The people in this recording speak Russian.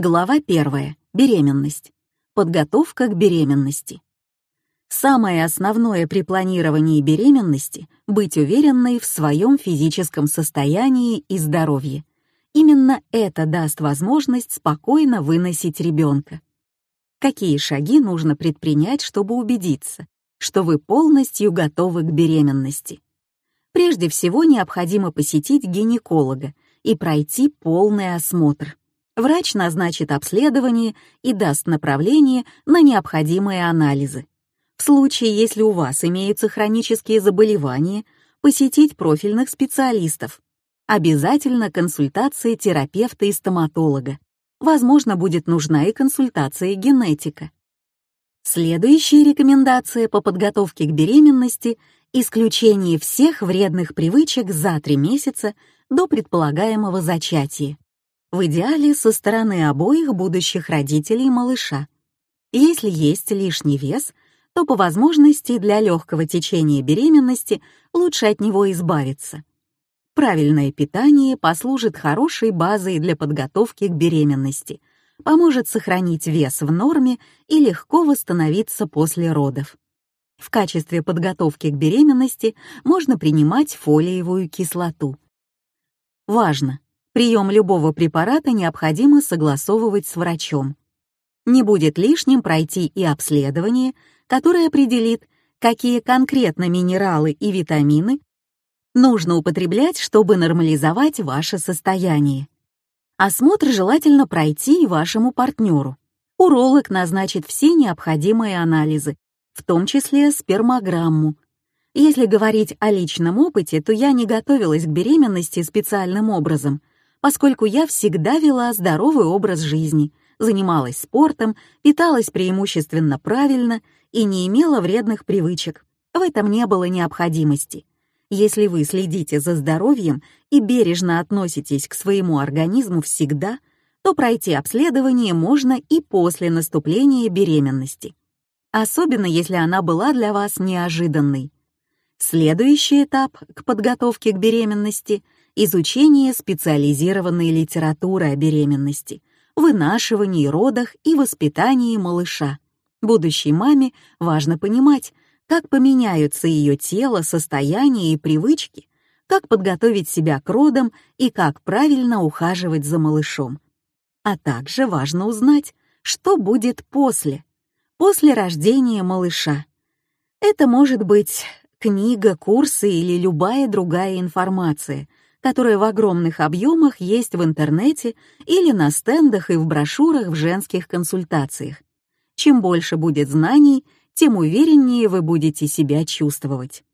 Глава 1. Беременность. Подготовка к беременности. Самое основное при планировании беременности — быть уверенной в своем физическом состоянии и здоровье. Именно это даст возможность спокойно выносить ребенка. Какие шаги нужно предпринять, чтобы убедиться, что вы полностью готовы к беременности? Прежде всего необходимо посетить гинеколога и пройти полный осмотр врач назначит обследование и даст направление на необходимые анализы. В случае, если у вас имеются хронические заболевания, посетить профильных специалистов. Обязательно консультация терапевта и стоматолога. Возможно, будет нужна и консультация генетика. Следующая рекомендация по подготовке к беременности — исключение всех вредных привычек за три месяца до предполагаемого зачатия в идеале со стороны обоих будущих родителей малыша. Если есть лишний вес, то по возможности для легкого течения беременности лучше от него избавиться. Правильное питание послужит хорошей базой для подготовки к беременности, поможет сохранить вес в норме и легко восстановиться после родов. В качестве подготовки к беременности можно принимать фолиевую кислоту. Важно! Прием любого препарата необходимо согласовывать с врачом. Не будет лишним пройти и обследование, которое определит, какие конкретно минералы и витамины нужно употреблять, чтобы нормализовать ваше состояние. Осмотр желательно пройти и вашему партнеру. Уролог назначит все необходимые анализы, в том числе спермограмму. Если говорить о личном опыте, то я не готовилась к беременности специальным образом, поскольку я всегда вела здоровый образ жизни, занималась спортом, питалась преимущественно правильно и не имела вредных привычек. В этом не было необходимости. Если вы следите за здоровьем и бережно относитесь к своему организму всегда, то пройти обследование можно и после наступления беременности. Особенно если она была для вас неожиданной. Следующий этап к подготовке к беременности — изучение специализированной литературы о беременности, вынашивании, родах и воспитании малыша. Будущей маме важно понимать, как поменяются ее тело, состояние и привычки, как подготовить себя к родам и как правильно ухаживать за малышом. А также важно узнать, что будет после, после рождения малыша. Это может быть книга, курсы или любая другая информация, которая в огромных объемах есть в интернете или на стендах и в брошюрах в женских консультациях. Чем больше будет знаний, тем увереннее вы будете себя чувствовать.